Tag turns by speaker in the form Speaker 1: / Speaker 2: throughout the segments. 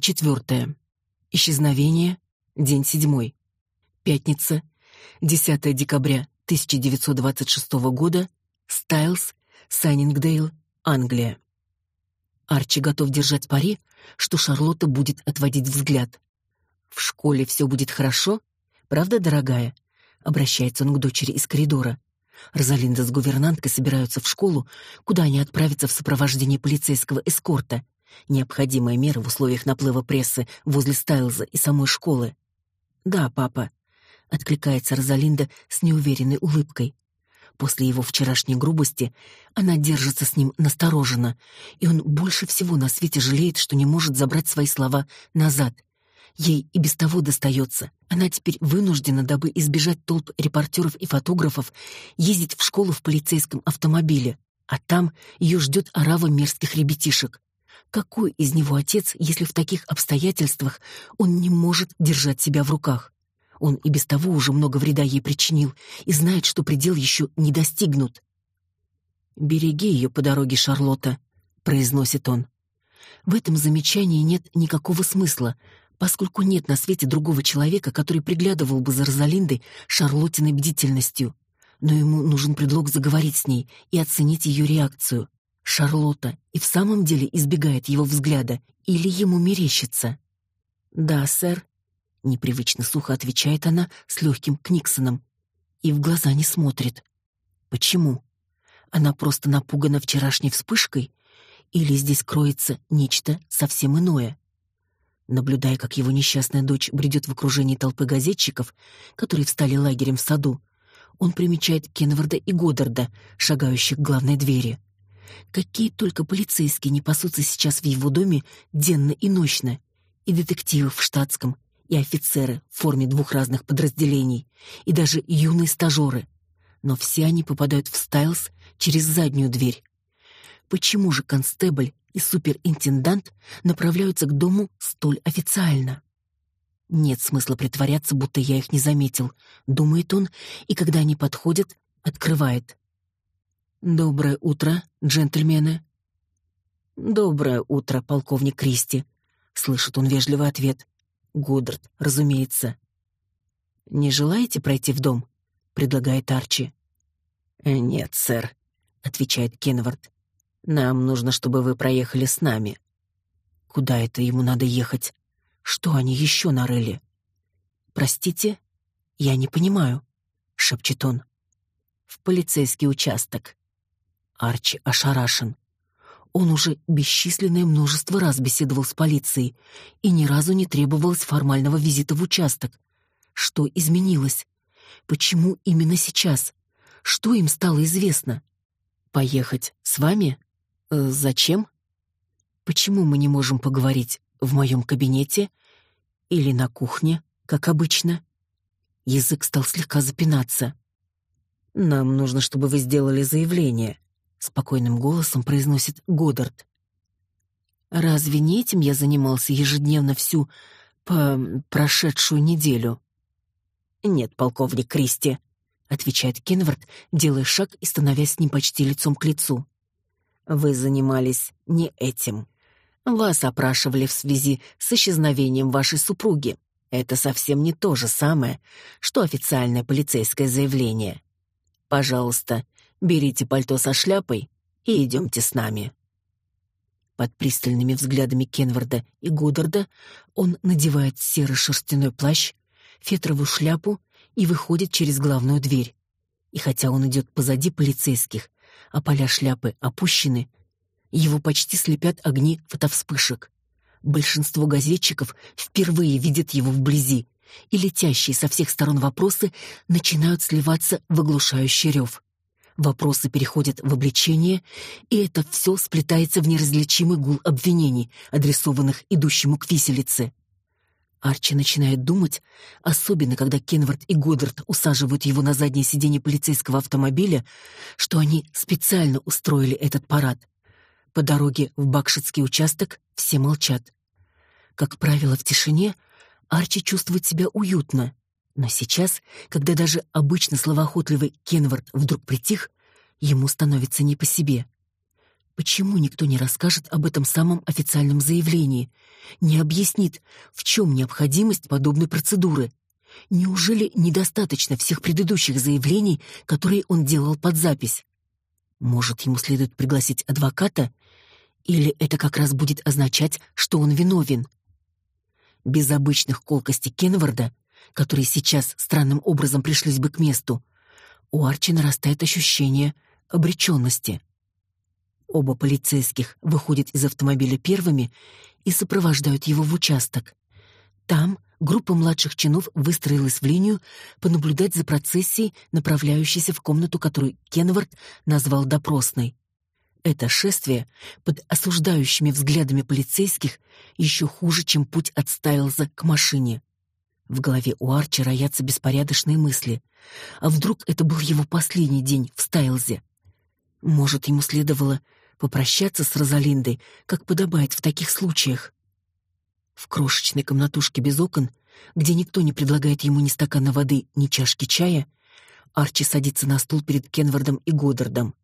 Speaker 1: 24. Исчезновение. День седьмой. Пятница. 10 декабря 1926 года. Стайлс, Сайнингдейл, Англия. Арчи готов держать пари, что Шарлотта будет отводить взгляд. В школе все будет хорошо, правда, дорогая? Обращается он к дочери из коридора. Розалинда с гувернанткой собираются в школу, куда они отправятся в сопровождении полицейского эскорта. Необходимая мера в условиях наплыва прессы возле Стайлза и самой школы. «Да, папа», — откликается Розалинда с неуверенной улыбкой. После его вчерашней грубости она держится с ним настороженно, и он больше всего на свете жалеет, что не может забрать свои слова назад. Ей и без того достается. Она теперь вынуждена, дабы избежать толп репортеров и фотографов, ездить в школу в полицейском автомобиле, а там ее ждет орава мерзких ребятишек. Какой из него отец, если в таких обстоятельствах он не может держать себя в руках? Он и без того уже много вреда ей причинил и знает, что предел еще не достигнут. «Береги ее по дороге, Шарлотта», — произносит он. В этом замечании нет никакого смысла, поскольку нет на свете другого человека, который приглядывал бы за Розалиндой Шарлоттиной бдительностью. Но ему нужен предлог заговорить с ней и оценить ее реакцию. Шарлотта и в самом деле избегает его взгляда или ему мерещится? «Да, сэр», — непривычно сухо отвечает она с легким Книксоном. И в глаза не смотрит. Почему? Она просто напугана вчерашней вспышкой? Или здесь кроется нечто совсем иное? Наблюдая, как его несчастная дочь бредет в окружении толпы газетчиков, которые встали лагерем в саду, он примечает Кенварда и Годдарда, шагающих к главной двери. Какие только полицейские не пасутся сейчас в его доме денно и ночно. И детективы в штатском, и офицеры в форме двух разных подразделений, и даже юные стажеры. Но все они попадают в Стайлс через заднюю дверь. Почему же констебль и суперинтендант направляются к дому столь официально? Нет смысла притворяться, будто я их не заметил, думает он, и когда они подходят, открывает. «Доброе утро, джентльмены». «Доброе утро, полковник Кристи», — слышит он вежливый ответ. Годдард, разумеется. «Не желаете пройти в дом?» — предлагает Арчи. «Э, «Нет, сэр», — отвечает Кенвард. «Нам нужно, чтобы вы проехали с нами». «Куда это ему надо ехать? Что они еще нарыли?» «Простите, я не понимаю», — шепчет он. «В полицейский участок». Арчи ошарашен. Он уже бесчисленное множество раз беседовал с полицией, и ни разу не требовалось формального визита в участок. Что изменилось? Почему именно сейчас? Что им стало известно? Поехать с вами? Э, зачем? Почему мы не можем поговорить в моем кабинете или на кухне, как обычно? Язык стал слегка запинаться. Нам нужно, чтобы вы сделали заявление, спокойным голосом произносит Годдард. Разве не этим я занимался ежедневно всю по прошедшую неделю? Нет, полковник Кристи, отвечает Кенвард, делая шаг и становясь с ним почти лицом к лицу. Вы занимались не этим. Вас опрашивали в связи с исчезновением вашей супруги. Это совсем не то же самое, что официальное полицейское заявление. Пожалуйста, Берите пальто со шляпой и идемте с нами. Под пристальными взглядами Кенварда и Годдарда он надевает серый шерстяной плащ, фетровую шляпу и выходит через главную дверь. И хотя он идет позади полицейских, а поля шляпы опущены, его почти слепят огни фотовспышек. Большинство газетчиков впервые видят его вблизи, и летящие со всех сторон вопросы начинают сливаться в оглушающий рев. Вопросы переходят в обличение, и это все сплетается в неразличимый гул обвинений, адресованных идущему к виселице. Арчи начинает думать, особенно когда Кенвард и Годдард усаживают его на заднее сиденье полицейского автомобиля, что они специально устроили этот парад. По дороге в Бакшетский участок все молчат. Как правило, в тишине Арчи чувствует себя уютно. Но сейчас, когда даже обычно словоохотливый Кенвард вдруг притих, ему становится не по себе. Почему никто не расскажет об этом самом официальном заявлении, не объяснит, в чем необходимость подобной процедуры? Неужели недостаточно всех предыдущих заявлений, которые он делал под запись? Может, ему следует пригласить адвоката? Или это как раз будет означать, что он виновен? Без обычных колкостей Кенварда, которые сейчас странным образом пришлись бы к месту, у Арчи нарастает ощущение обреченности. Оба полицейских выходят из автомобиля первыми и сопровождают его в участок. Там группа младших чинов выстроилась в линию понаблюдать за процессией, направляющейся в комнату, которую Кенвард назвал допросной. Это шествие под осуждающими взглядами полицейских еще хуже, чем путь от Стайлза к машине. В голове у Арчи роятся беспорядочные мысли. А вдруг это был его последний день в Стайлзе? Может, ему следовало попрощаться с Розалиндой, как подобает в таких случаях? В крошечной комнатушке без окон, где никто не предлагает ему ни стакана воды, ни чашки чая, Арчи садится на стул перед Кенвардом и Годдардом.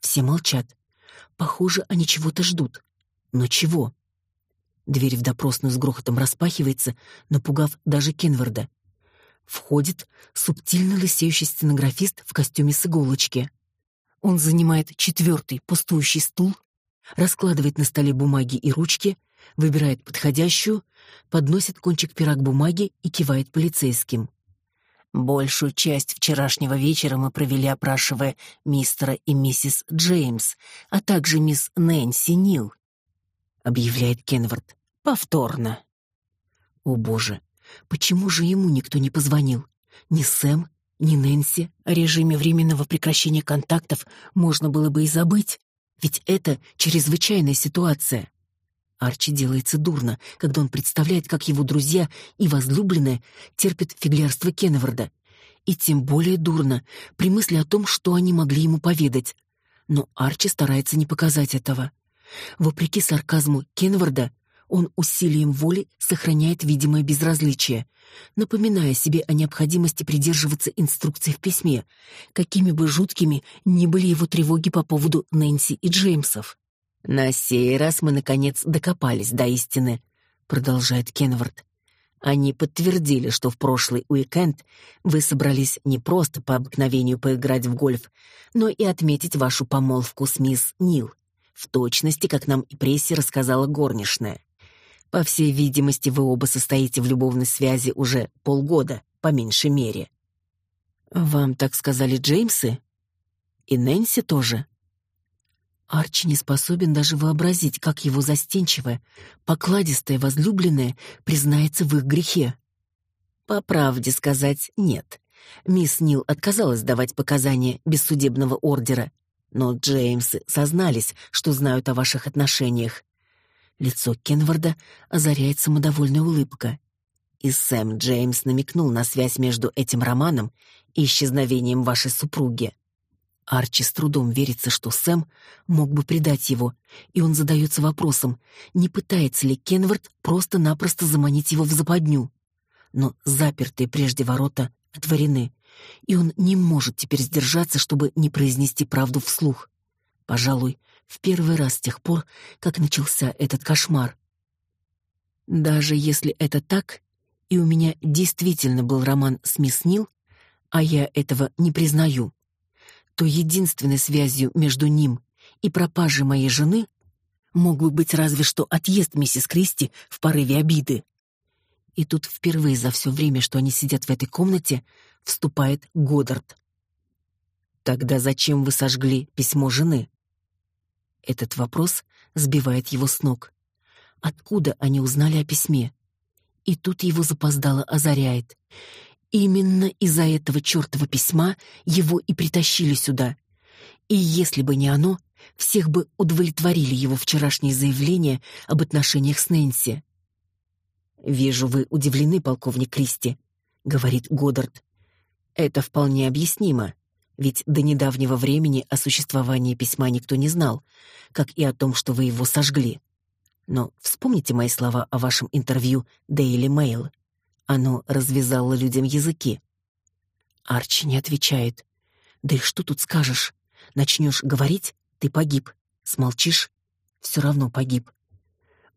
Speaker 1: Все молчат. Похоже, они чего-то ждут. Но чего? Дверь в допросную с грохотом распахивается, напугав даже Кенварда. Входит субтильно лысеющий стенографист в костюме с иголочки. Он занимает четвертый пустующий стул, раскладывает на столе бумаги и ручки, выбирает подходящую, подносит кончик пера к бумаге и кивает полицейским. Большую часть вчерашнего вечера мы провели, опрашивая мистера и миссис Джеймс, а также мисс Нэнси Нил, объявляет Кенвард. Повторно. О боже, почему же ему никто не позвонил? Ни Сэм, ни Нэнси. О режиме временного прекращения контактов можно было бы и забыть, ведь это чрезвычайная ситуация. Арчи делается дурно, когда он представляет, как его друзья и возлюбленная терпят фиглярство Кенневорда. И тем более дурно при мысли о том, что они могли ему поведать. Но Арчи старается не показать этого. Вопреки сарказму Кенневорда, он усилием воли сохраняет видимое безразличие, напоминая себе о необходимости придерживаться инструкций в письме, какими бы жуткими ни были его тревоги по поводу Нэнси и Джеймсов. «На сей раз мы, наконец, докопались до истины», — продолжает Кенвард. «Они подтвердили, что в прошлый уикенд вы собрались не просто по обыкновению поиграть в гольф, но и отметить вашу помолвку с мисс Нил, в точности, как нам и прессе рассказала горничная. По всей видимости, вы оба состоите в любовной связи уже полгода, по меньшей мере». «Вам так сказали Джеймсы?» «И Нэнси тоже?» Арчи не способен даже вообразить, как его застенчивая, покладистая возлюбленная признается в их грехе. По правде сказать, нет. Мисс Нил отказалась давать показания без судебного ордера, но Джеймсы сознались, что знают о ваших отношениях. Лицо Кенварда озаряет самодовольная улыбка. И Сэм Джеймс намекнул на связь между этим романом и исчезновением вашей супруги. Арчи с трудом верится, что Сэм мог бы предать его, и он задается вопросом, не пытается ли Кенвард просто-напросто заманить его в западню. Но запертые прежде ворота отворены, и он не может теперь сдержаться, чтобы не произнести правду вслух. Пожалуй, в первый раз с тех пор, как начался этот кошмар. Даже если это так, и у меня действительно был роман с мисс Нил, а я этого не признаю, то единственной связью между ним и пропажей моей жены мог бы быть разве что отъезд миссис Кристи в порыве обиды. И тут впервые за все время, что они сидят в этой комнате, вступает Годдард. Тогда зачем вы сожгли письмо жены? Этот вопрос сбивает его с ног. Откуда они узнали о письме? И тут его запоздало озаряет. Именно из-за этого чертова письма его и притащили сюда. И если бы не оно, всех бы удовлетворили его вчерашнее заявление об отношениях с Нэнси. «Вижу, вы удивлены, полковник Кристи», — говорит Годдард. «Это вполне объяснимо, ведь до недавнего времени о существовании письма никто не знал, как и о том, что вы его сожгли. Но вспомните мои слова о вашем интервью Daily Mail. Оно развязало людям языки. Арчи не отвечает. Да и что тут скажешь? Начнешь говорить, ты погиб. Смолчишь — все равно погиб.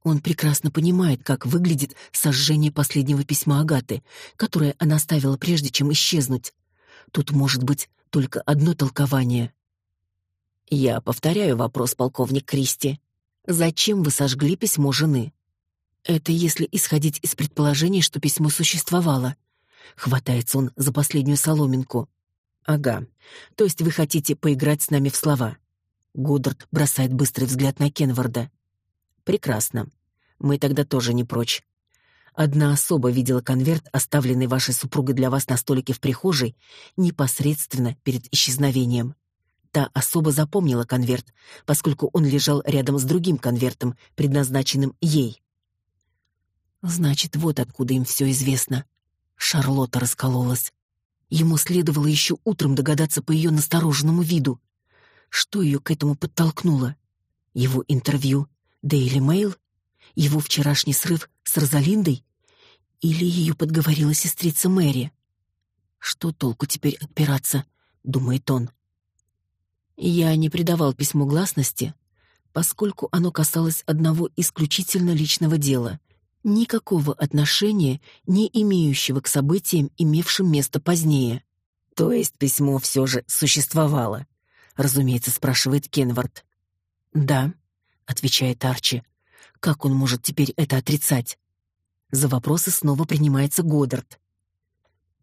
Speaker 1: Он прекрасно понимает, как выглядит сожжение последнего письма Агаты, которое она оставила прежде, чем исчезнуть. Тут может быть только одно толкование. Я повторяю вопрос, полковник Кристи. Зачем вы сожгли письмо жены? Это если исходить из предположения, что письмо существовало. Хватается он за последнюю соломинку. Ага. То есть вы хотите поиграть с нами в слова? Годдард бросает быстрый взгляд на Кенварда. Прекрасно. Мы тогда тоже не прочь. Одна особа видела конверт, оставленный вашей супругой для вас на столике в прихожей, непосредственно перед исчезновением. Та особа запомнила конверт, поскольку он лежал рядом с другим конвертом, предназначенным ей. Значит, вот откуда им все известно. Шарлотта раскололась. Ему следовало еще утром догадаться по ее настороженному виду. Что ее к этому подтолкнуло? Его интервью Daily Mail? Его вчерашний срыв с Розалиндой? Или ее подговорила сестрица Мэри? Что толку теперь отпираться, думает он. Я не придавал письму гласности, поскольку оно касалось одного исключительно личного дела, никакого отношения не имеющего к событиям, имевшим место позднее. То есть письмо все же существовало, разумеется, спрашивает Кенвард. Да, отвечает Арчи. Как он может теперь это отрицать? За вопросы снова принимается Годдард.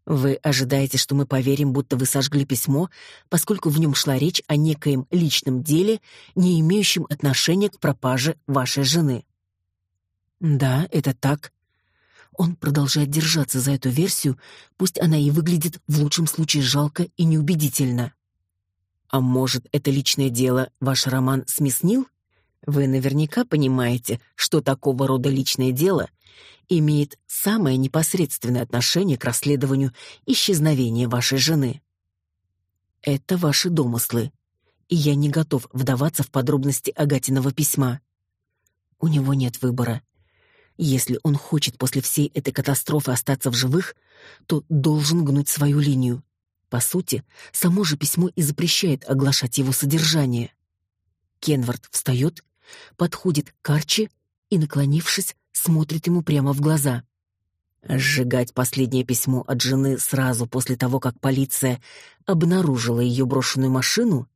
Speaker 1: Вы ожидаете, что мы поверим, будто вы сожгли письмо, поскольку в нем шла речь о некоем личном деле, не имеющем отношения к пропаже вашей жены. Да, это так. Он продолжает держаться за эту версию, пусть она и выглядит в лучшем случае жалко и неубедительно. А может, это личное дело ваш роман с мисс Нил? Вы наверняка понимаете, что такого рода личное дело имеет самое непосредственное отношение к расследованию исчезновения вашей жены. Это ваши домыслы, и я не готов вдаваться в подробности Агатиного письма. У него нет выбора. Если он хочет после всей этой катастрофы остаться в живых, то должен гнуть свою линию. По сути, само же письмо и запрещает оглашать его содержание. Кенвард встает подходит к Арчи и, наклонившись, смотрит ему прямо в глаза. Сжигать последнее письмо от жены сразу после того, как полиция обнаружила ее брошенную машину?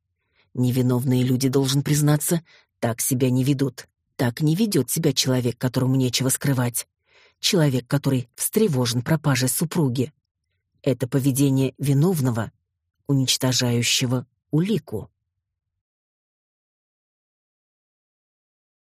Speaker 1: Невиновные люди, должен признаться, так себя не ведут. Так не ведет себя человек, которому нечего скрывать. Человек, который встревожен пропажей супруги. Это поведение виновного, уничтожающего улику.